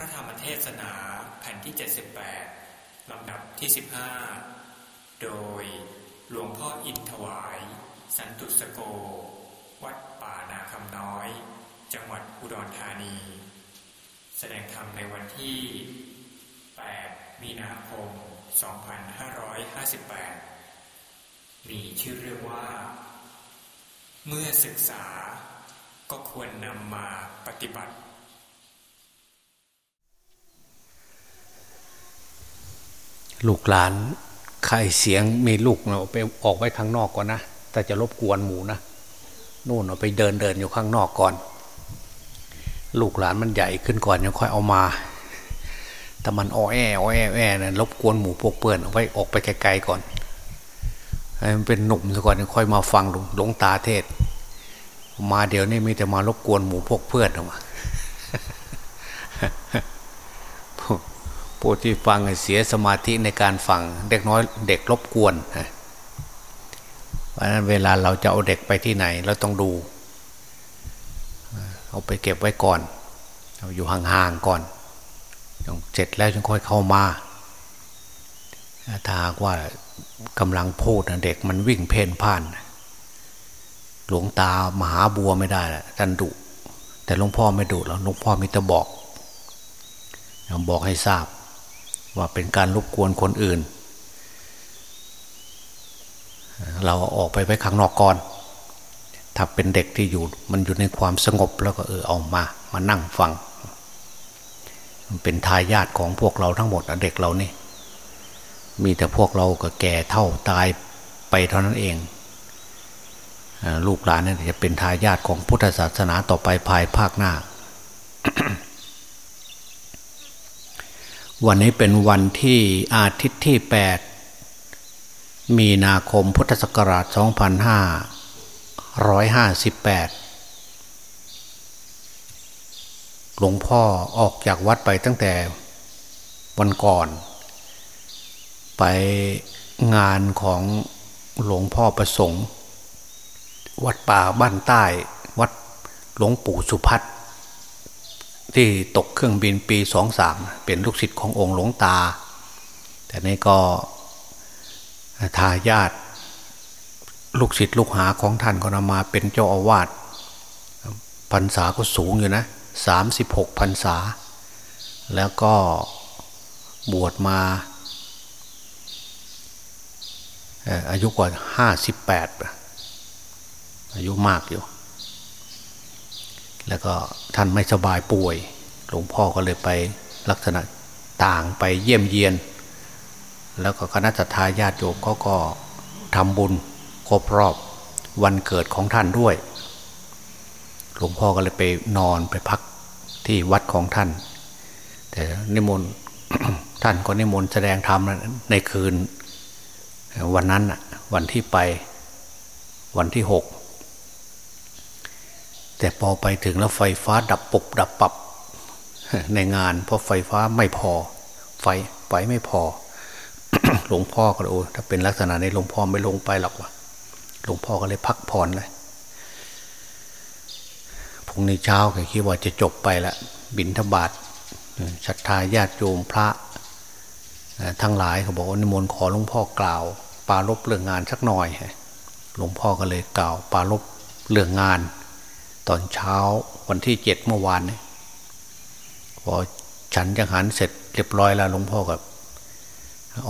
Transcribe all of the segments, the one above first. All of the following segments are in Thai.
ระธรรมเทศนาแผ่นที่ 78 ลำดับที่ 15 โดยหลวงพ่ออินถวาย สันตุสโก วัดป่านาคำน้อย จังหวัดอุดรธานี แสดงธรรมในวันที่ 8 มีนาคม 2558 มีชื่อเรื่องว่า เมื่อศึกษาก็ควรนำมาปฏิบัติ ลูกหลานใครเสียงมีลูกเราไปออกไว้ข้างนอกก่อนนะแต่จะรบกวนหมูนะนู่นเอาไปเดินเดินอยู่ข้างนอกก่อน ลูกหลานมันใหญ่ขึ้นก่อนยังค่อยเอามาถ้ามันอ้อแออ้อแอแอนะรบกวนหมูพวกเปื่อนเอาไว้ออกไปไกลๆก่อนให้มันเป็นหนุ่มซะก่อนยังค่อยมาฟังหลวงตาเทศ มาเดี๋ยวนี้มีแต่มารบกวนหมูพวกเพื่อนออกมา ผู้ที่ฟังเสียสมาธิในการฟังเด็กน้อยเด็กรบกวนเพราะนั้นเวลาเราจะเอาเด็กไปที่ไหน เราต้องดู เอาไปเก็บไว้ก่อน เอาอยู่ห่างๆก่อนเสร็จแล้วจึงค่อยเข้ามาถ้ากว่ากำลังพูดเด็กมันวิ่งเพนพ่าน หลวงตามหาบัวไม่ได้ท่านดุแต่หลวงพ่อไม่ดุแล้วหลวงพ่อมีต่บอกบอกให้ทราบ ว่าเป็นการรบกวนคนอื่น เราออกไปไว้ข้างนอกก่อน ถ้าเป็นเด็กที่อยู่มันอยู่ในความสงบแล้วก็เออเอามา มานั่งฟัง มันเป็นทายาทของพวกเราทั้งหมดเด็กเรานี่ มีแต่พวกเราก็แก่เท่าตายไปเท่านั้นเองลูกหลานนี่จะเป็นทายาทของพุทธศาสนาต่อไปภายภาคหน้า วันนี้เป็นวันที่อาทิตย์ที่ 8 มีนาคมพุทธศักราช 2558 หลวงพ่อออกจากวัดไปตั้งแต่วันก่อน ไปงานของหลวงพ่อประสงค์ วัดป่าบ้านใต้ วัดหลวงปู่สุพัฒน์ ที่ตกเครื่องบินปีสองสามเป็นลูกศิษย์ขององค์หลวงตา แต่นี่ก็ทายาทลูกศิษย์ลูกหาของท่านก็นำมาเป็นเจ้าอาวาสพรรษาก็สูงอยู่นะสามสิบหกพรรษา แล้วก็บวชมาอายุกว่าห้าสิบแปดอายุมากอยู่ แล้วก็ท่านไม่สบายป่วย หลวงพ่อก็เลยไปลักษณะต่างไปเยี่ยมเยียน แล้วก็คณะทาญาติโยมเขาก็ทำบุญครบรอบวันเกิดของท่านด้วย หลวงพ่อก็เลยไปนอนไปพักที่วัดของท่าน แต่นิมนต์ท่านก็นิมนต์แสดงธรรมในคืน วันนั้นวันที่ไปวันที่หก แต่พอไปถึงแล้วไฟฟ้าดับปุบดับปับในงาน เพราะไฟฟ้าไม่พอ ไฟไฟไม่พอ หลวงพ่อก็โอ้ถ้าเป็นลักษณะนี้หลวงพ่อไม่ลงไปหรอกวะหลวงพ่อก็เลยพักผ่อนเลยพรุ่งนี้เช้าก็คิดว่าจะจบไปละบินทบาทศรัทธาญาติโยมพระ ทั้งหลายเขาบอกว่านิมนต์ขอหลวงพ่อกล่าว ปาลบเรื่องงานสักหน่อยหลวงพ่อก็เลยกล่าว ปาลบเรื่องงาน ตอนเช้าวันที่เจ็ดเมื่อวานนี้พอฉันจังหันเสร็จเรียบร้อยแล้วหลวงพ่อกับ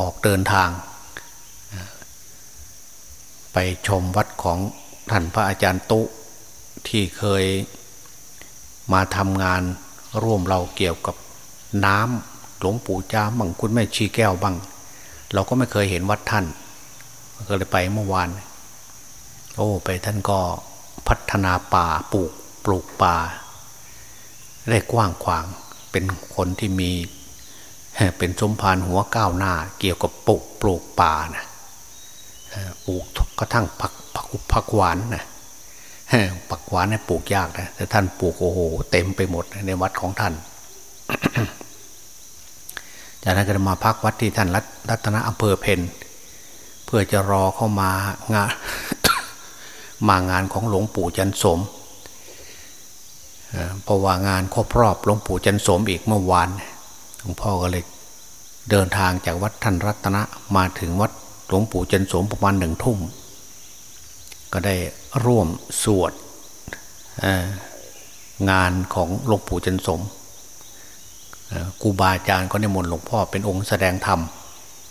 ออกเดินทาง ไปชมวัดของท่านพระอาจารย์ตุที่เคยมาทำงานร่วมเราเกี่ยวกับน้ำหลวงปู่จ้าบังคุณแม่ชีแก้วบังเราก็ไม่เคยเห็นวัดท่าน ก็เลยไปเมื่อวาน โอ้ ไปท่านก็ พัฒนาป่าปลูกปลูกป่า ได้กว้างขวาง เป็นคนที่มีเป็นสมภารหัวก้าวหน้า เกี่ยวกับปลูกปลูกป่านะปลูกกระทั่งผักผักผักหวานนะผักหวานเนี่ยปลูกยากนะแต่ท่านปลูกโอ้โหเต็มไปหมดในวัดของท่านจากนั้นก็มาพักวัดที่ท่านรัตนอำเภอเพนเพื่อจะรอเข้ามางาน มางานของหลวงปู่จันสมเพราะว่างานครบรอบหลวงปู่จันสมอีกเมื่อวานหลวงพ่อก็เลยเดินทางจากวัดท่านรัตนะมาถึงวัดหลวงปู่จันสมประมาณหนึ่งทุ่มก็ได้ร่วมสวดงานของหลวงปู่จันสมกูบาอาจารย์ก็นิมนหลวงพ่อเป็นองค์แสดงธรรม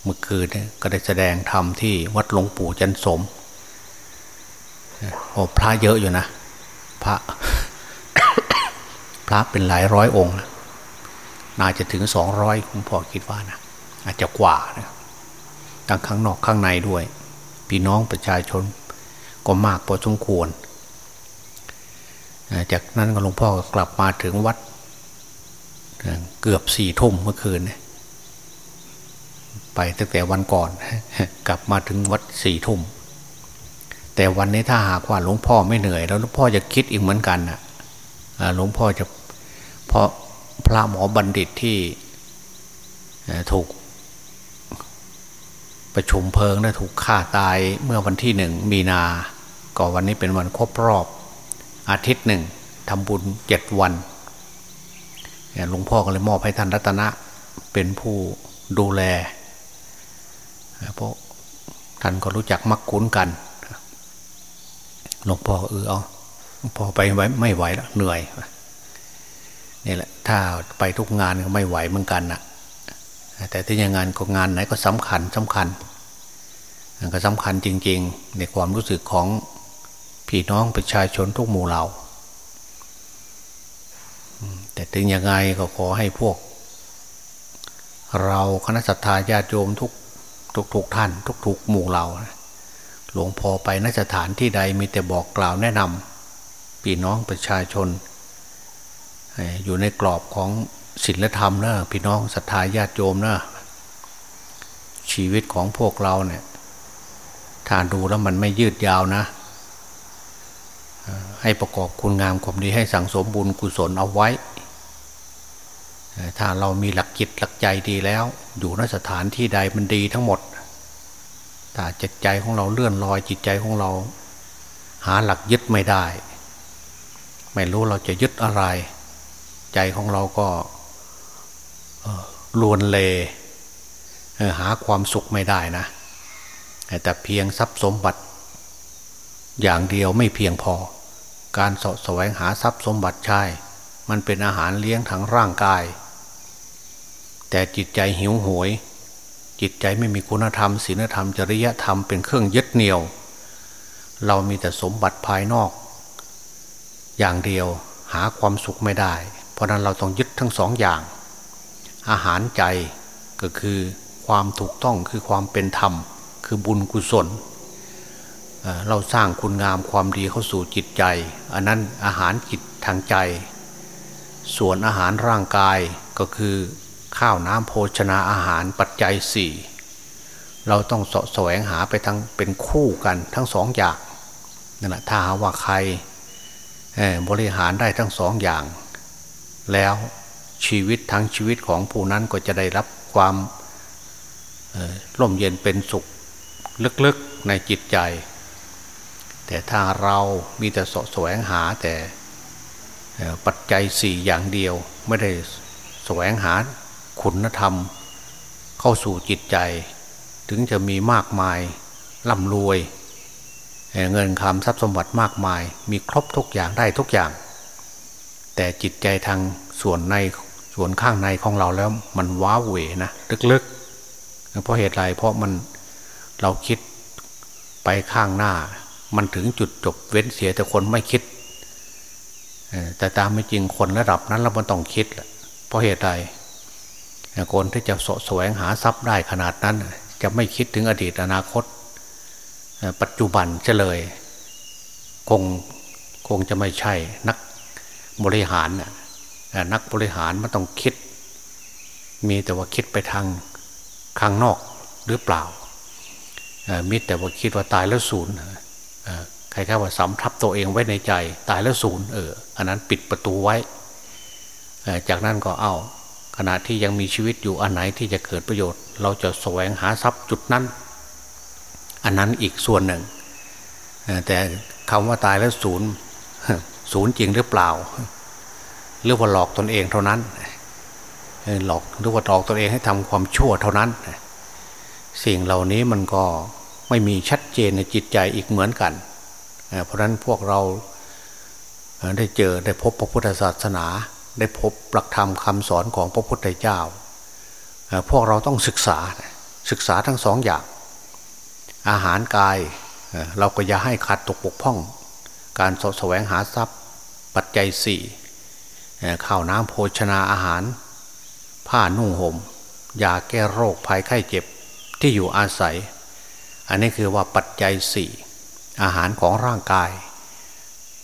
เมื่อคืนก็ได้แสดงธรรมที่วัดหลวงปู่จันสม โอ้พระเยอะอยู่นะ พระ พระเป็นหลายร้อยองค์น่าจะถึงสองร้อยคุณพ่อคิดว่านะอาจจะกว่านะทั้งข้างนอกข้างในด้วย พี่น้องประชาชนก็มากพอสมควร จากนั้นก็หลวงพ่อกลับมาถึงวัด เกือบสี่ทุ่มเมื่อคืน ไปตั้งแต่วันก่อน กลับมาถึงวัดสี่ทุ่ม แต่วันนี้ถ้าหากว่าหลวงพ่อไม่เหนื่อย แล้วหลวงพ่อจะคิดอีกเหมือนกันนะหลวงพ่อจะเพราะพระหมอบัณฑิตที่ถูกประชุมเพลิงและถูกฆ่าตายเมื่อวันที่หนึ่งมีนา ก็วันนี้เป็นวันครบรอบ อาทิตย์หนึ่งทำบุญเจ็ดวันหลวงพ่อก็เลยมอบให้ท่านรัตนะเป็นผู้ดูแลเพราะท่านก็รู้จักมักคุ้นกัน หลวงพ่อเออเอาหลวงพ่อไปไว้ไม่ไหวแล้วเหนื่อยนี่แหละ ถ้าไปทุกงานก็ไม่ไหวเหมือนกันนะแต่ที่ยังงานก็งานไหนก็สำคัญสำคัญก็สำคัญจริง ๆ ในความรู้สึกของพี่น้องประชาชนทุกหมู่เหล่าแต่ถึงยังไงก็ขอให้พวก เราคณะสัตยาญาติโยมทุกทุกทุกท่าน ทุกทุกหมู่เหล่า หลวงพ่อไปนสถานที่ใดมีแต่บอกกล่าวแนะนำพี่น้องประชาชน อยู่ในกรอบของศีลธรรมนะพี่น้องศรัทธาญาติโยมนะชีวิตของพวกเราเนี่ยถ้าดูแล้วมันไม่ยืดยาวนะ ให้ประกอบคุณงามความดีให้สังสมบุญกุศลเอาไว้ ถ้าเรามีหลักจิตหลักใจดีแล้ว อยู่นสถานที่ใดมันดีทั้งหมด ถ้าจิตใจของเราเลื่อนลอยจิตใจของเรา หาหลักยึดไม่ได้ ไม่รู้เราจะยึดอะไร ใจของเราก็ลวนเลหาความสุขไม่ได้นะ แต่เพียงทรัพย์สมบัติ อย่างเดียวไม่เพียงพอ การสะแสวงหาทรัพย์สมบัติใช่ มันเป็นอาหารเลี้ยงทั้งร่างกาย แต่จิตใจหิวโหวย จิตใจไม่มีคุณธรรมศีลธรรม จริยธรรมเป็นเครื่องยึดเหนี่ยว เรามีแต่สมบัติภายนอก อย่างเดียวหาความสุขไม่ได้ เพราะนั้นเราต้องยึดทั้งสองอย่าง อาหารใจก็คือความถูกต้องคือความเป็นธรรม คือบุญกุศล เราสร้างคุณงามความดีเข้าสู่จิตใจ อันนั้นอาหารจิตทางใจ ส่วนอาหารร่างกายก็คือ ข้าวน้ำโภชนาอาหารปัจจัยสี่เราต้องสะแสวงหาไปทั้งเป็นคู่กันทั้งสองอย่างนั่นแหละถ้าหาว่าใครบริหารได้ทั้งสองอย่าง แล้วชีวิตทั้งชีวิตของผู้นั้นก็จะได้รับความร่มเย็นเป็นสุขลึกๆในจิตใจ แต่ถ้าเรามีแต่สะแสวงหาแต่ปัจจัยสี่อย่างเดียวไม่ได้แสวงหา คุณธรรม เข้าสู่จิตใจ ถึงจะมีมากมายร่ำรวย เงินคำทรัพย์สมบัติมากมาย มีครบทุกอย่างได้ทุกอย่าง แต่จิตใจทางส่วนในส่วนข้างในของเราแล้วมันว้าเหวนะลึกๆเพราะเหตุไรเพราะมันเราคิดไปข้างหน้า มันถึงจุดจบเว้นเสียแต่คนไม่คิดแต่ตามไม่จริงคนระดับนั้นเราต้องคิดเพราะเหตุใด คนที่จะสะแสวงหาทรัพย์ได้ขนาดนั้น จะไม่คิดถึงอดีตอนาคต ปัจจุบันเฉลย คงคงจะไม่ใช่นักบริหารนักบริหารมันต้องคิด มีแต่ว่าคิดไปทางข้างนอกหรือเปล่ามิแต่ว่าคิดว่าตายแล้วศูนย์ใครแค่ว่าสำทับตัวเองไว้ในใจ ตายแล้วศูนย์เอออันนั้นปิดประตูไว้ จากนั้นก็เอา ขณะที่ยังมีชีวิตอยู่อันไหนที่จะเกิดประโยชน์ เราจะแสวงหาทรัพย์จุดนั้น อันนั้นอีกส่วนหนึ่ง แต่คำว่าตายแล้วศูนย์ศูนย์จริงหรือเปล่า หรือว่าหลอกตนเองเท่านั้นหลอกหรือว่าหลอกตนเองให้ทำความชั่วเท่านั้น สิ่งเหล่านี้มันก็ไม่มีชัดเจนในจิตใจอีกเหมือนกัน เพราะนั้นพวกเราได้เจอได้พบพระพุทธศาสนา ได้พบหลักธรรมคำสอนของพระพุทธเจ้า พวกเราต้องศึกษาศึกษาทั้งสองอย่าง อาหารกายเราก็อย่าให้ขาดตกปกพ่อง การสแสวงหาทรัพย์ปัจจัยสี่ข้าวน้ำโภชนาอาหาร ผ้านุ่งหม่มยาแก้โรคภัยไข้เจ็บที่อยู่อาศัย อันนี้คือว่าปัจจัยสี่อาหารของร่างกาย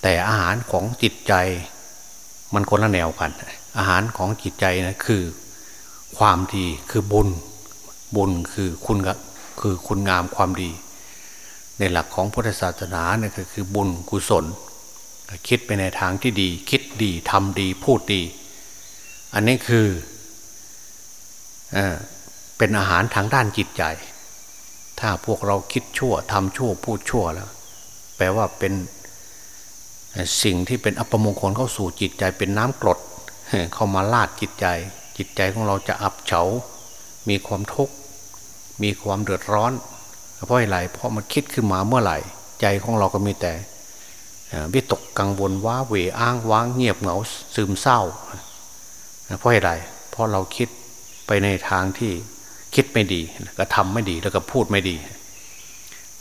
แต่อาหารของจิตใจ มันคนละแนวกัน อาหารของจิตใจนะคือความดีคือบุญบุญคือคุณคือคุณงามความดี ในหลักของพุทธศาสนาเนี่ยคือบุญกุศล คิดไปในทางที่ดี คิดดีทำดีพูดดี อันนี้คือเอเป็นอาหารทางด้านจิตใจ ถ้าพวกเราคิดชั่วทำชั่วพูดชั่วแล้ว แปลว่าเป็น สิ่งที่เป็นอัปมงคลเข้าสู่จิตใจเป็นน้ำกรดเข้ามาลาดจิตใจ จิตใจของเราจะอับเฉา มีความทุกข์มีความเดือดร้อน เพราะอะไรเพราะมันคิดขึ้นมาเมื่อไหร่ ใจของเราก็มีแต่วิตกกังวลว้าเหวอ้างว้างเงียบเหงาซึมเศร้า เพราะอะไรเพราะเราคิดไปในทางที่คิดไม่ดีก็ทำไม่ดีแล้วก็พูดไม่ดี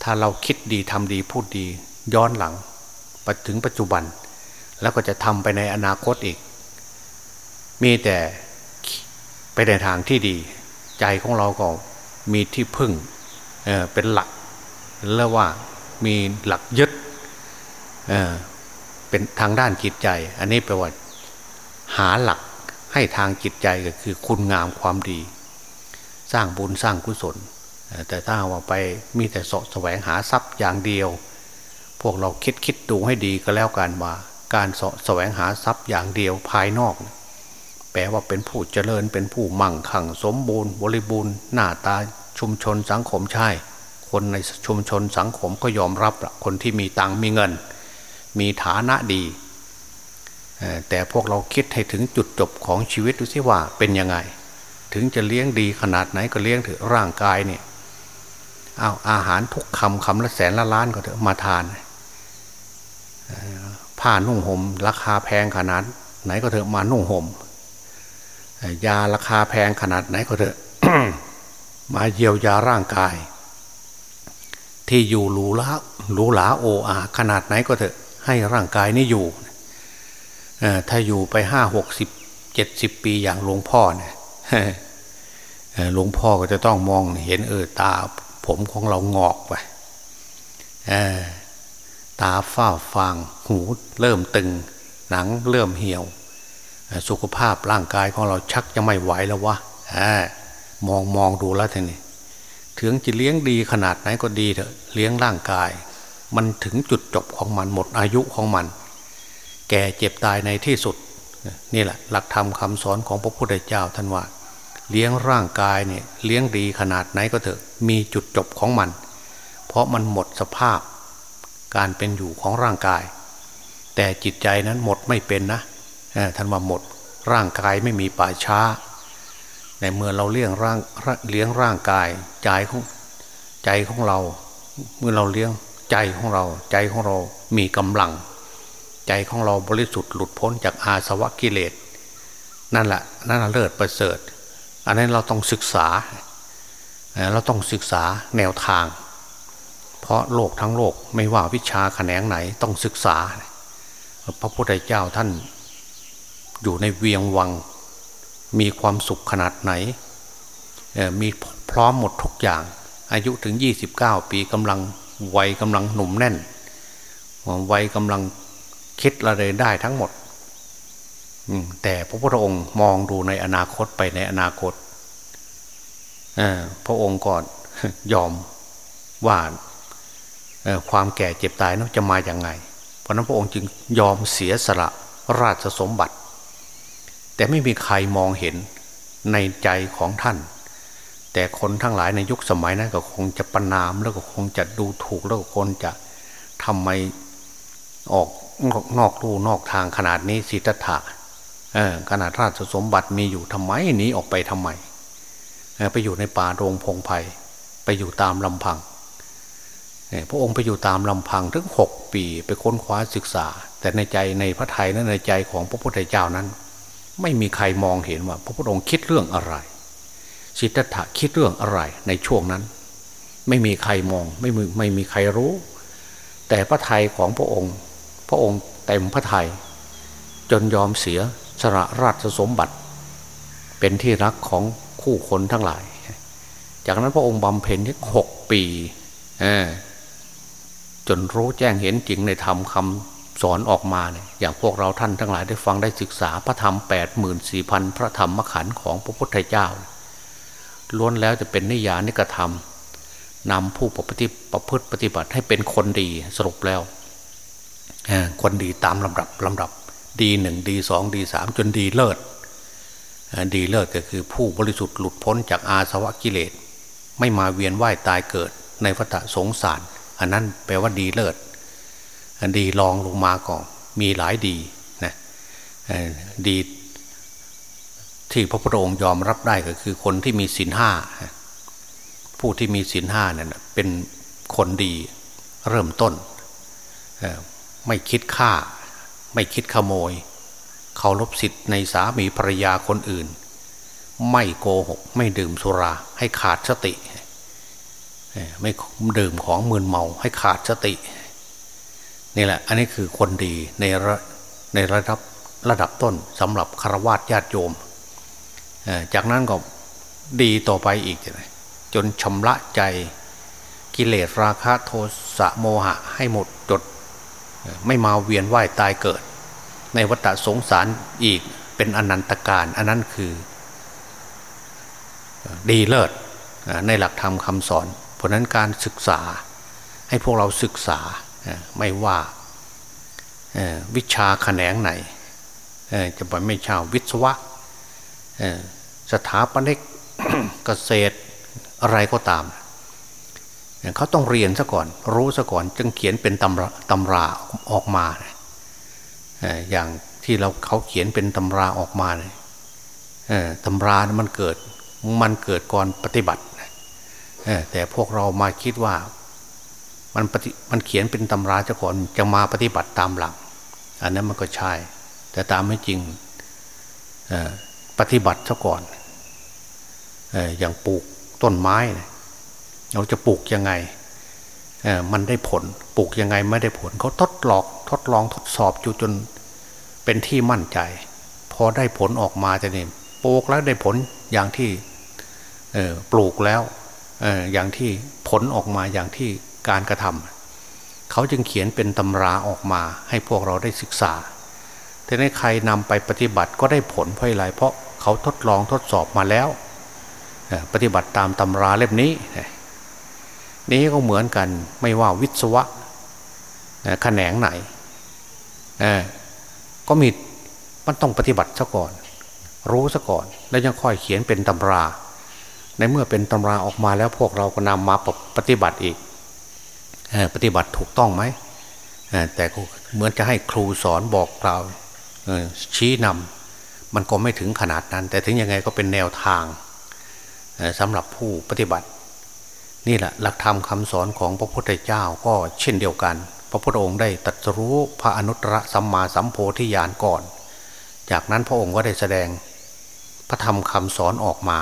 ถ้าเราคิดดีทำดีพูดดีย้อนหลัง ถึงปัจจุบัน แล้วก็จะทำไปในอนาคตอีก มีแต่ไปในทางที่ดี ใจของเราก็มีที่พึ่งเเป็นหลักเรียกว่ามีหลักยึดเเป็นทางด้านจิตใจ อันนี้แปลว่าหาหลักให้ทางจิตใจก็คือคุณงามความดี สร้างบุญสร้างกุศล แต่ถ้าว่าไปมีแต่สะแสวงหาทรัพย์อย่างเดียว พวกเราคิดคิดดูให้ดีก็แล้วกันว่าการสแสวงหาทรัพย์อย่างเดียวภายนอก แปลว่าเป็นผู้เจริญเป็นผู้มั่งคั่งสมบูรณ์ บริบูรณ์หน้าตาชุมชนสังคมใช่ คนในชุมชนสังคมก็ยอมรับละคนที่มีตังมีเงิน มีฐานะดี แต่พวกเราคิดให้ถึงจุดจบของชีวิตดูสิว่าเป็นยังไง ถึงจะเลี้ยงดีขนาดไหนก็เลี้ยงถือร่างกายเนี่ยเอาอาหารทุกคำคำละแสนละล้านก็เถอะมาทาน ผ้านุ่งห่มราคาแพงขนาด ไหนก็เถอะมานุ่งห่มยาราคาแพงขนาดไหนก็เถอะมาเยียวยาร่างกาย ที่อยู่หรูหราหรูหราโออาขนาดไหนก็เถอะ ให้ร่างกายนี่อยู่ถ้าอยู่ไปห้าหกสิบเจ็ดสิบปีอย่างหลวงพ่อเนี่ยหลวงพ่อก็จะต้องมองเห็นเออตา ผมของเรางอกไป ตาฝ้าฟาง หูเริ่มตึง หนังเริ่มเหี่ยว สุขภาพร่างกายของเราชักจะไม่ไหวแล้ววะมองมองดูแล้วทีนี้ถึงจะเลี้ยงดีขนาดไหนก็ดีเถอะเลี้ยงร่างกาย มันถึงจุดจบของมันหมดอายุของมัน แก่เจ็บตายในที่สุดนี่แหละ หลักธรรมคาสอนของพระพุทธเจ้าท่านว่า เลี้ยงร่างกายเนี่ยเลี้ยงดีขนาดไหนก็เถอะมีจุดจบของมัน เพราะมันหมดสภาพ การเป็นอยู่ของร่างกาย แต่จิตใจนั้นหมดไม่เป็นนะท่านว่าหมดร่างกายไม่มีป่าช้า ในเมื่อเราเลี้ยงร่างเลี้ยงร่างกายใจของใจของเรา เมื่อเราเลี้ยงใจของเรา ใจของเรามีกำลัง ใจของเราบริสุทธิ์หลุดพ้นจากอาสวะกิเลสนั่นแหละนั่นเลิศประเสริฐ อันนั้นเราต้องศึกษา เราต้องศึกษาแนวทาง เพราะโลกทั้งโลกไม่ว่าวิชาแขนงไหนต้องศึกษา พระพุทธเจ้าท่าน อยู่ในเวียงวัง มีความสุขขนาดไหน มีพร้อมหมดทุกอย่าง อายุถึง 29 ปีกำลังวัยกำลังหนุ่มแน่นวัยกำลังคิดอะไรได้ทั้งหมดแต่พระพุทธองค์มองดูในอนาคตไปในอนาคตพระองค์ก่อนยอมว่า ความแก่เจ็บตายนั้นจะมาอย่างไง เพราะนั้นพระองค์จึงยอมเสียสละราชสมบัติ แต่ไม่มีใครมองเห็นในใจของท่าน แต่คนทั้งหลายในยุคสมัยนั้นก็คงจะประนามแล้วก็คงจะดูถูกแล้วก็คนจะทำไมออกนอกลู่นอกทางขนาดนี้สิทธัตถะขนาดราชสมบัติมีอยู่ทำไมหนีออกไปทำไมไปอยู่ในป่าโรงพงไพ่ไปอยู่ตามลำพัง พระองค์ไปอยู่ตามลำพังถึงหกปีไปค้นคว้าศึกษา แต่ในใจในพระไทยนั้นในใจของพระพุทธเจ้านั้น ไม่มีใครมองเห็นว่า พระพุทธองค์คิดเรื่องอะไรสิทธัตถะคิดเรื่องอะไรในช่วงนั้น ไม่มีใครมองไม่มีไม่มีใครรู้ แต่พระไทยของพระองค์ พระองค์เต็มพระไทย จนยอมเสียสละราชสมบัติ เป็นที่รักของคู่คนทั้งหลาย จากนั้นพระองค์บำเพ็ญที่หกปีจ นรู้แจ้งเห็นจริงในธรรมคำสอนออกมาเนี่ยอย่างพวกเราท่านทั้งหลายได้ฟังได้ศึกษาพระธรรมแปดหมื่นสี่พันพระธรรมขันธ์ของพระพุทธเจ้าล้วนแล้วจะเป็นนิยานิกระทำนำผู้ปฏิประพฤติปฏิบัติให้เป็นคนดีสรุปแล้วคนดีตามลำดับลำดับดีหนึ่งดีสองดีสามจนดีเลิศดีเลิศก็คือผู้บริสุทธิ์หลุดพ้นจากอาสวะกิเลส ไม่มาเวียนว่ายตายเกิดในวัฏสงสาร อันนั้นแปลว่าดีเลิศอันดีลองลงมาก่อนมีหลายดีนะดีที่พระพุทธองค์ยอมรับได้ก็คือคนที่มีศีลห้าผู้ที่มีศีลห้าเนี่ยเป็นคนดีเริ่มต้น ไม่คิดฆ่า ไม่คิดขโมยเคารพสิทธิ์ในสามีภรรยาคนอื่น ไม่โกหก ไม่ดื่มสุราให้ขาดสติ ไม่ดื่มของมืนเมาให้ขาดสติ นี่แหละ อันนี้คือคนดีในระในระดับระดับต้นสำหรับคารวะญาติโยม จากนั้นก็ดีต่อไปอีก จนชำระใจกิเลสราคะโทสะโมหะให้หมดจด ไม่มาเวียนว่ายตายเกิด ในวัฏสงสารอีกเป็นอนันตการ อันนั้นคือ ดีเลิศในหลักธรรมคำสอน ราะนั้นการศึกษาให้พวกเราศึกษาไม่ว่าวิชาแขนงไหนจะไปไม่ชาวิศวะสถาปนิกเกษตรอะไรก็ตาม เขาต้องเรียนซะก่อน รู้ซะก่อนจึงเขียนเป็นตำราตำราออกมาอย่างที่เราเขาเขียนเป็นตำราออกมาเนี่ยตำรามันเกิดมันเกิดก่อนปฏิบัติ แต่พวกเรามาคิดว่ามันปฏิมันเขียนเป็นตำราซะก่อนจะมาปฏิบัติตามหลังอันนั้นมันก็ใช่ แต่ตามไม่จริงปฏิบัติซะก่อนอย่างปลูกต้นไม้เราจะปลูกยังไงมันได้ผลปลูกยังไงไม่ได้ผลเขาทดลองทดลองทดสอบอยู่จนเป็นที่มั่นใจ พอได้ผลออกมาจะเนี่ยปลูกแล้วได้ผลอย่างที่ปลูกแล้ว อย่างที่ผลออกมาอย่างที่การกระทำเขาจึงเขียนเป็นตำราออกมาให้พวกเราได้ศึกษาแต่ในใครนำไปปฏิบัติก็ได้ผลเพราะอะไรเพราะเขาทดลองทดสอบมาแล้ว ปฏิบัติตามตำราเล่มนี้ นี้ก็เหมือนกันไม่ว่าวิศวะแขนงไหนก็มีมันต้องปฏิบัติซะก่อน รู้ซะก่อน แล้วยังค่อยเขียนเป็นตำรา ในเมื่อเป็นตำราออกมาแล้วพวกเราก็นำมาปฏิบัติอีกปฏิบัติถูกต้องไหมแต่เหมือนจะให้ครูสอนบอกกล่าชี้นำมันก็ไม่ถึงขนาดนั้น แต่ถึงยังไงก็เป็นแนวทางสำหรับผู้ปฏิบัติ นี่แหละหลักธรรมคำสอนของพระพุทธเจ้าก็เช่นเดียวกัน พระพุทธองค์ได้ตรัสรู้พระอนุตตรสัมมาสัมโพธิญาณก่อน จากนั้นพระองค์ก็ได้แสดงพระธรรมคำสอนออกมา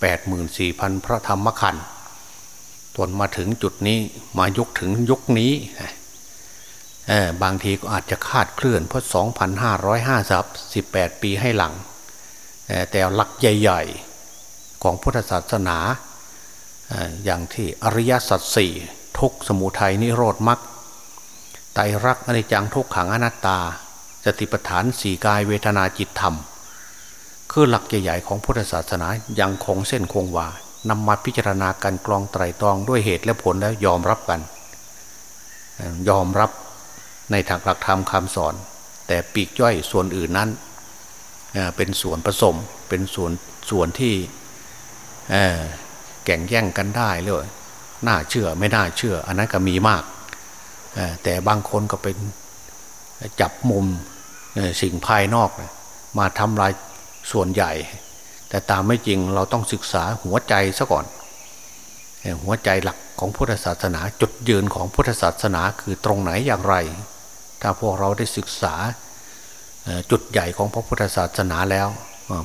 84,000 พระธรรมขันธ์จนมาถึงจุดนี้มายุคถึงยุคนี้บางทีก็อาจจะคาดเคลื่อนเพราะ 2,558 ปีให้หลัง แต่หลักใหญ่ ๆ ของพุทธศาสนา อย่างที่อริยสัจสี่ทุกสมุทัยนิโรธมรรคไตรักอนิจจังทุกขังอนัตตา สติปัฏฐานสี่กายเวทนาจิตธรรม คือหลักใหญ่ๆของพุทธศาสนายังคงเส้นคงวานำมาพิจารณากันกรองไตรตรองด้วยเหตุและผลแล้วยอมรับกัน ยอมรับในทางหลักธรรมคำสอน แต่ปีกย่อยส่วนอื่นนั้นเป็นส่วนผสมเป็นส่วนส่วนที่แก่งแย่งกันได้เลยน่าเชื่อไม่น่าเชื่อ อันนั้นก็มีมาก แต่บางคนก็เป็นจับมุมสิ่งภายนอกมาทำลาย ส่วนใหญ่ แต่ตามไม่จริงเราต้องศึกษาหัวใจซะก่อน หัวใจหลักของพุทธศาสนาจุดยืนของพุทธศาสนาคือตรงไหนอย่างไร ถ้าพวกเราได้ศึกษาจุดใหญ่ของพระพุทธศาสนาแล้ว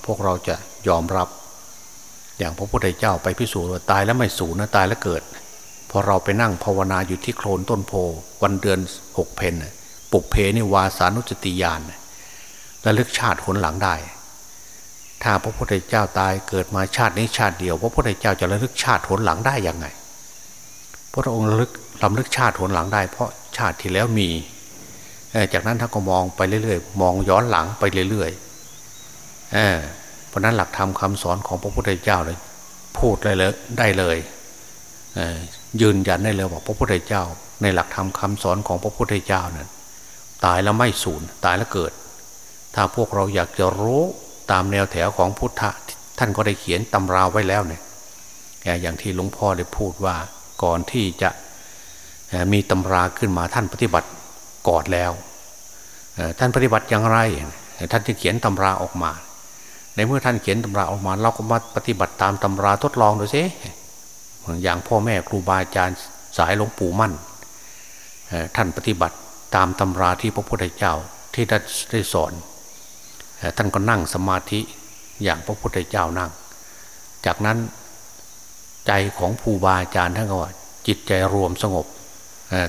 พวกเราจะยอมรับ อย่างพระพุทธเจ้าไปพิสูจน์ว่าตายแล้วไม่สูญนะตายแล้วเกิดพอเราไปนั่งภาวนาอยู่ที่โคลนต้นโพวันเดือนหกเพนปุกเพนิวาสานุจติยานระลึกชาติหนหลังได้ ถ้าพระพุทธเจ้าตายเกิดมาชาตินี้ชาติเดียว พระพุทธเจ้าจะระลึกชาติหนหลังได้ยังไง พระองค์ระลึกลำลึกชาติหนหลังได้ เพราะชาติที่แล้วมี จากนั้นท่านก็มองไปเรื่อยๆ มองย้อนหลังไปเรื่อยๆเพราะนั้นหลักธรรมคาสอนของพระพุทธเจ้าเลย พูดเลยเลยได้เลยยืนยันได้เลยว่าพระพุทธเจ้า ในหลักธรรมคาสอนของพระพุทธเจ้านั้นตายแล้วไม่สูญตายแล้วเกิด ถ้าพวกเราอยากจะรู้ ตามแนวแถวของพุทธะท่านก็ได้เขียนตำราไว้แล้วเนี่ยอย่างที่หลวงพ่อได้พูดว่าก่อนที่จะมีตำราขึ้นมาท่านปฏิบัติก่อนแล้ว ท่านปฏิบัติอย่างไร ท่านจึงเขียนตำราออกมา ในเมื่อท่านเขียนตำราออกมา เราก็มาปฏิบัติตามตำราทดลองดูสิอย่างพ่อแม่ครูบาอาจารย์สายหลวงปู่มั่น ท่านปฏิบัติตามตำราที่พระพุทธเจ้าที่ได้สอน ท่านก็นั่งสมาธิอย่างพระพุทธเจ้านั่ง จากนั้นใจของครูบาอาจารย์ท่านก็ว่า จิตใจรวมสงบ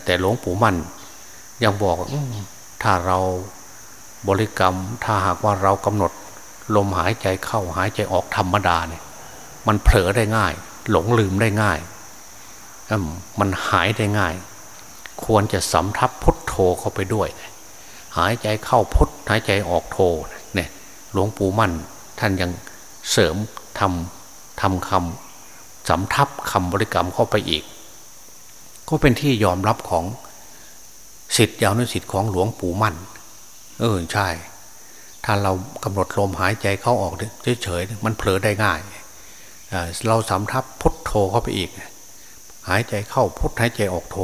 แต่หลวงปู่มั่นยังบอกถ้าเราบริกรรมถ้าหากว่าเรากำหนด ลมหายใจเข้าหายใจออกธรรมดาเนี่ยมันเผลอได้ง่าย หลงลืมได้ง่าย มันหายได้ง่าย ควรจะสำทับพุทโธเข้าไปด้วย หายใจเข้าพุทหายใจออกโธ หลวงปู่มั่น ท่านยังเสริมทำทำคำสำทับคำบริกรรมเข้าไปอีก ก็เป็นที่ยอมรับของสิทธิ์ยาวนุสิทธิ์ของหลวงปู่มั่น เออใช่ ถ้าเรากำหนดลมหายใจเข้าออกเฉยๆมันเผลอได้ง่ายเราสำทับพุทโธเข้าไปอีก หายใจเข้าพุทหายใจออกโธ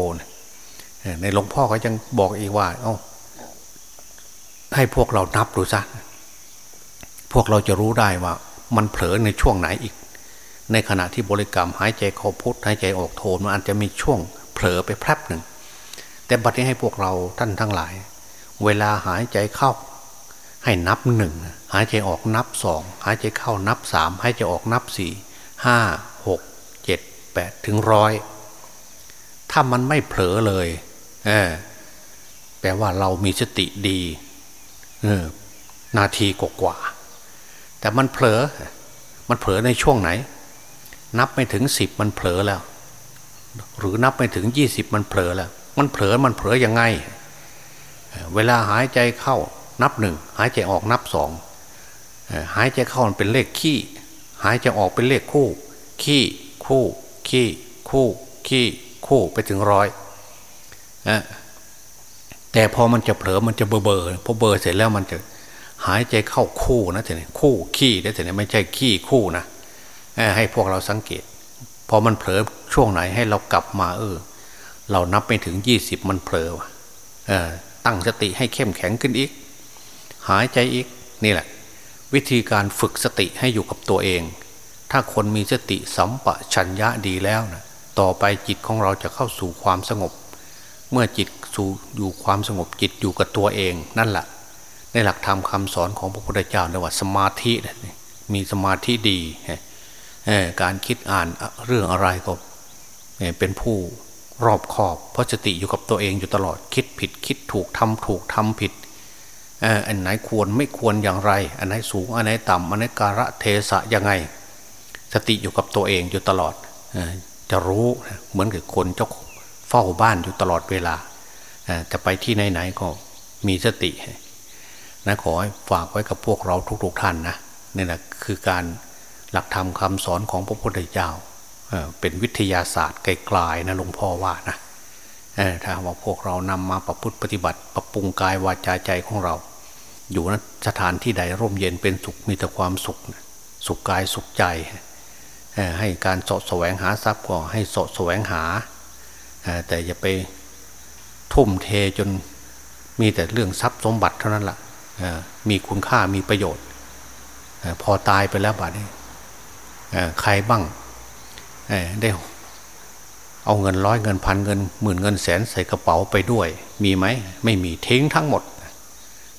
ในหลวงพ่อก็ยังบอกอีกว่า เอาให้พวกเรานับดูซะ พวกเราจะรู้ได้ว่ามันเผลอในช่วงไหนอีก ในขณะที่บริกรรมหายใจเข้าพุทหายใจออกโทมันอาจจะมีช่วงเผลอไปแป๊บหนึ่ง แต่บัดนี้ให้พวกเราท่านทั้งหลาย เวลาหายใจเข้า ให้นับหนึ่งหายใจออกนับสองหายใจเข้านับสามหายใจออกนับสี่ห้าหกเจ็ดแปดถึงร้อยถ้ามันไม่เผลอเลยเออแปลว่าเรามีสติดีเออนาทีกว่า แต่มันเผลอ มันเผลอในช่วงไหน นับไม่ถึงสิบมันเผลอแล้ว หรือนับไม่ถึงยี่สิบมันเผลอแล้ว มันเผลอมันเผลอยังไง เวลาหายใจเข้านับหนึ่งหายใจออกนับสองหายใจเข้ามันเป็นเลขขี้ หายใจออกเป็นเลขคู่ ขี้คู่ ขี้ คู่ ขี้ คู่ไปถึงร้อยแต่พอมันจะเผลอมันจะเบอร์เบอร์พอเบอร์เสร็จแล้วมันจะ หายใจเข้าคู่นะทีนี้คู่ขี้ได้ทีนี้ไม่ใช่ขี้คู่นะให้พวกเราสังเกต พอมันเผลอช่วงไหนให้เรากลับมาเออ เรานับไปถึงยี่สิบมันเผลออตั้งสติให้เข้มแข็งขึ้นอีก หายใจอีกนี่แหละ วิธีการฝึกสติให้อยู่กับตัวเอง ถ้าคนมีสติสัมปชัญญะดีแล้วนะต่อไปจิตของเราจะเข้าสู่ความสงบ เมื่อจิตสู่อยู่ความสงบจิตอยู่กับตัวเองนั่นแหละ ในหลักธรรมคาสอนของพระพุทธเจ้าเรียกว่าสมาธิมีสมาธิดีการคิดอ่านเรื่องอะไรก็เป็นผู้รอบขอบ เพราะสติอยู่กับตัวเองอยู่ตลอดคิดผิด คิดถูกทำถูกทำผิดอันไหนควรไม่ควรอย่างไร อันไหนสูงอันไหนต่ำอันไหนการะเทศะยังไง สติอยู่กับตัวเองอยู่ตลอดจะรู้เหมือนกับคนเจ้าเฝ้าบ้านอยู่ตลอดเวลาจะไปที่ไหนๆก็มีสติ นะขอให้ฝากไว้กับพวกเราทุก ๆ ท่านนะนี่แหละคือการหลักธรรมคำสอนของพระพุทธเจ้าเป็นวิทยาศาสตร์ไกลๆนะหลวงพ่อว่านะถ้าว่าพวกเรานำมาประพฤติปฏิบัติปรับปรุงกายวาจาใจของเรา อยู่นสถานที่ใดร่มเย็นเป็นสุขมีแต่ความสุข สุขกายสุขใจ ให้การสะแสวงหาทรัพย์ก็ให้สะแสวงหา แต่อย่าไปทุ่มเทจนมีแต่เรื่องทรัพย์สมบัติเท่านั้นละ่ะ มีคุณค่ามีประโยชน์พอตายไปแล้วบัดนี้ใครบ้างได้เอาเงินร้อยเงินพันเงินหมื่นเงินแสนใส่กระเป๋าไปด้วย มีไหมไม่มีทิ้งทั้งหมด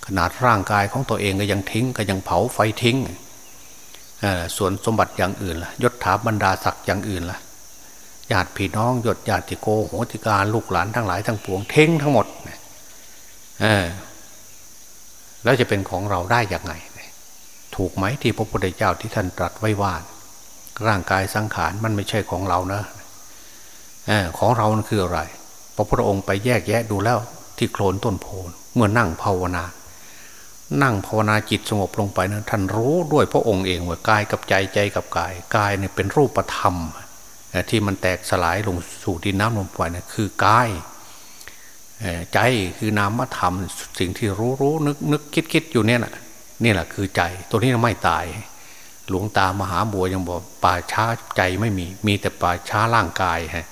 ขนาดร่างกายของตัวเองก็ยังทิ้งก็ยังเผาไฟทิ้งส่วนสมบัติอย่างอื่นล่ะยศถาบรรดาศักดิ์อย่างอื่นล่ะญาติพี่น้องยศญาติโกโหติการลูกหลานทั้งหลายทั้งปวงเท้งทั้งหมดเแล้วจะเป็นของเราได้อย่างไง ถูกไหมที่พระพุทธเจ้าที่ท่านตรัสไว้ว่าร่างกายสังขารมันไม่ใช่ของเรานะอของเรานคืออะไร พระพุทธองค์ไปแยกแยะดูแล้วที่โคลนต้นโพนเมื่อนั่งภาวนา นั่งภาวนาจิตสงบลงไปนะท่านรู้ด้วยพระองค์เองว่ากายกับใจใจกับกายกายเนี่ยเป็นรูปธรรมที่มันแตกสลายลงสู่ดินน้ำลมไฟนะคือกาย ใจคือนามธรรมสิ่งที่รู้รู้นึกนึกคิดคิดอยู่เนี่ยนะนี่แหละคือใจ ตัวนี้ไม่ตาย หลวงตามหาบัวยังบอกป่าช้าใจไม่มี มีแต่ป่าช้าร่างกายฮะ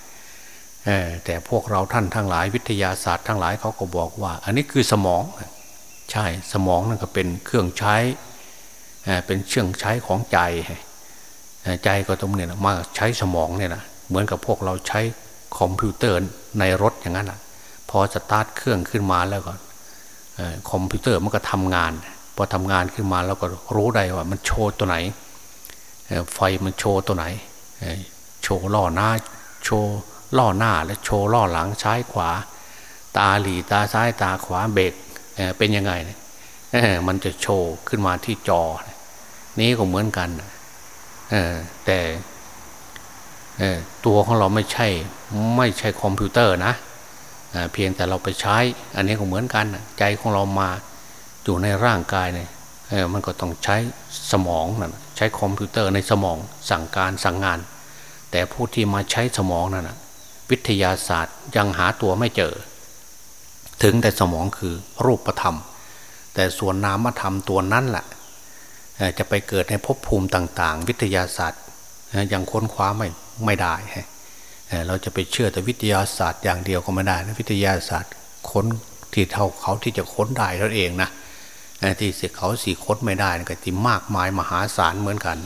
แต่พวกเราท่านทั้งหลายวิทยาศาสตร์ทั้งหลายเขาก็บอกว่า อันนี้คือสมอง ใช่สมองนั่นก็เป็นเครื่องใช้เป็นเครื่องใช้ของใจ ใจก็ตรงเนี้นะมาใช้สมองเนี่ยนะเหมือนกับพวกเราใช้คอมพิวเตอร์ในรถอย่างนั้นนะ พอสตาร์ทเครื่องขึ้นมาแล้วก็คอมพิวเตอร์มันก็ทำงาน พอทำงานขึ้นมาแล้วก็รู้ได้ว่ามันโชว์ตัวไหน ไฟมันโชว์ตัวไหน โชว์ล้อหน้า โชว์ล้อหน้าและโชว์ล้อหลังซ้ายขวา ตาหลีตาซ้ายตาขวาเบรกเป็นยังไงมันจะโชว์ขึ้นมาที่จอ นี้ก็เหมือนกันแต่ตัวของเราไม่ใช่ไม่ใช่คอมพิวเตอร์นะ เพียงแต่เราไปใช้ อันนี้ก็เหมือนกันใจของเรามาอยู่ในร่างกายเนี่ยมันก็ต้องใช้สมองนะใช้คอมพิวเตอร์ในสมองสั่งการสั่งงาน แต่ผู้ที่มาใช้สมองนั่นวิทยาศาสตร์ยังหาตัวไม่เจอ ถึงแต่สมองคือรูปธรรม แต่ส่วนนามธรรมตัวนั้นแหละจะไปเกิดในภพภูมิต่าง ๆ วิทยาศาสตร์ยังค้นคว้าไม่ไม่ได้ เราจะไปเชื่อแต่วิทยาศาสตร์อย่างเดียวก็ไม่ได้นะวิทยาศาสตร์ค้นที่เท่าเขาที่จะค้นได้แล้วเองนะที่เสียเขาสี่ค้นไม่ได้ก็ที่มากมายมหาศาลเหมือนกัน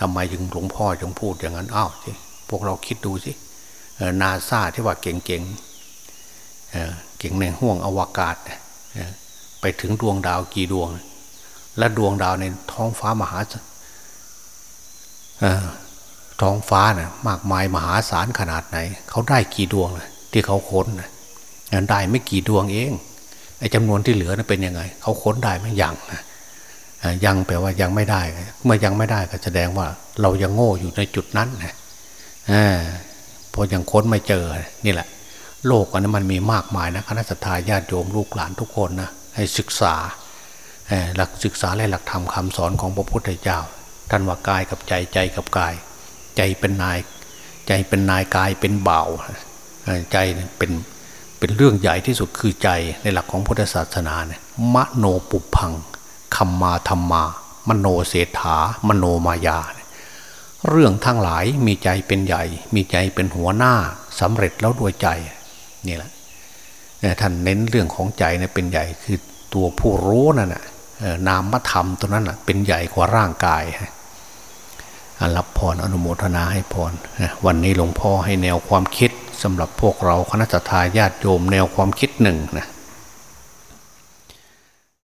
ทำไมจึงหลวงพ่อจึงพูดอย่างนั้นอ้าวสิพวกเราคิดดูสินาซาที่ว่าเก่งๆเก่งในห่วงอวกาศไปถึงดวงดาวกี่ดวง และดวงดาวในท้องฟ้ามหา ท้องฟ้านะ่ะมากมายมหาศาลขนาดไหน เขาได้กี่ดวงนะที่เขาค้นนะงั้นได้ไม่กี่ดวงเองไอ้จำนวนที่เหลือนะเป็นยังไง เขาค้นได้ไหมยังนะยังแปลว่ายังไม่ได้ เมื่อยังไม่ได้ก็แสดงว่า เรายังโง่อยู่ในจุดนั้นนะพอยังค้นไม่เจอนี่แหละ โลกอันนั้นมันมีมากมายนะคณะสัตยาญาติโยมลูกหลานทุกคนนะให้ศึกษาหลักศึกษาและหลักธรรมคาสอนของพระพุทธเจ้าท่านว่ากายกับใจใจกับกาย ใจเป็นนาย ใจเป็นนายกายเป็นเบาใจเป็นเป็นเรื่องใหญ่ที่สุดคือใจในหลักของพุทธศาสนาเนี่ยมโนปุพังคัมมาธรรมา มโนเศรษฐามโนมายา เรื่องทั้งหลายมีใจเป็นใหญ่ มีใจเป็นหัวหน้าสำเร็จแล้วด้วยใจนี่แหละท่านเน้นเรื่องของใจเนี่ยเป็นใหญ่คือตัวผู้รู้นั่นแหะนามธรรมตัวนั้นเป็นใหญ่กว่าร่างกาย รับพรอนุโมทนาให้พรวันนี้หลวงพ่อให้แนวความคิดสำหรับพวกเราคณะทาญาติโยมแนวความคิดหนึ่งนะ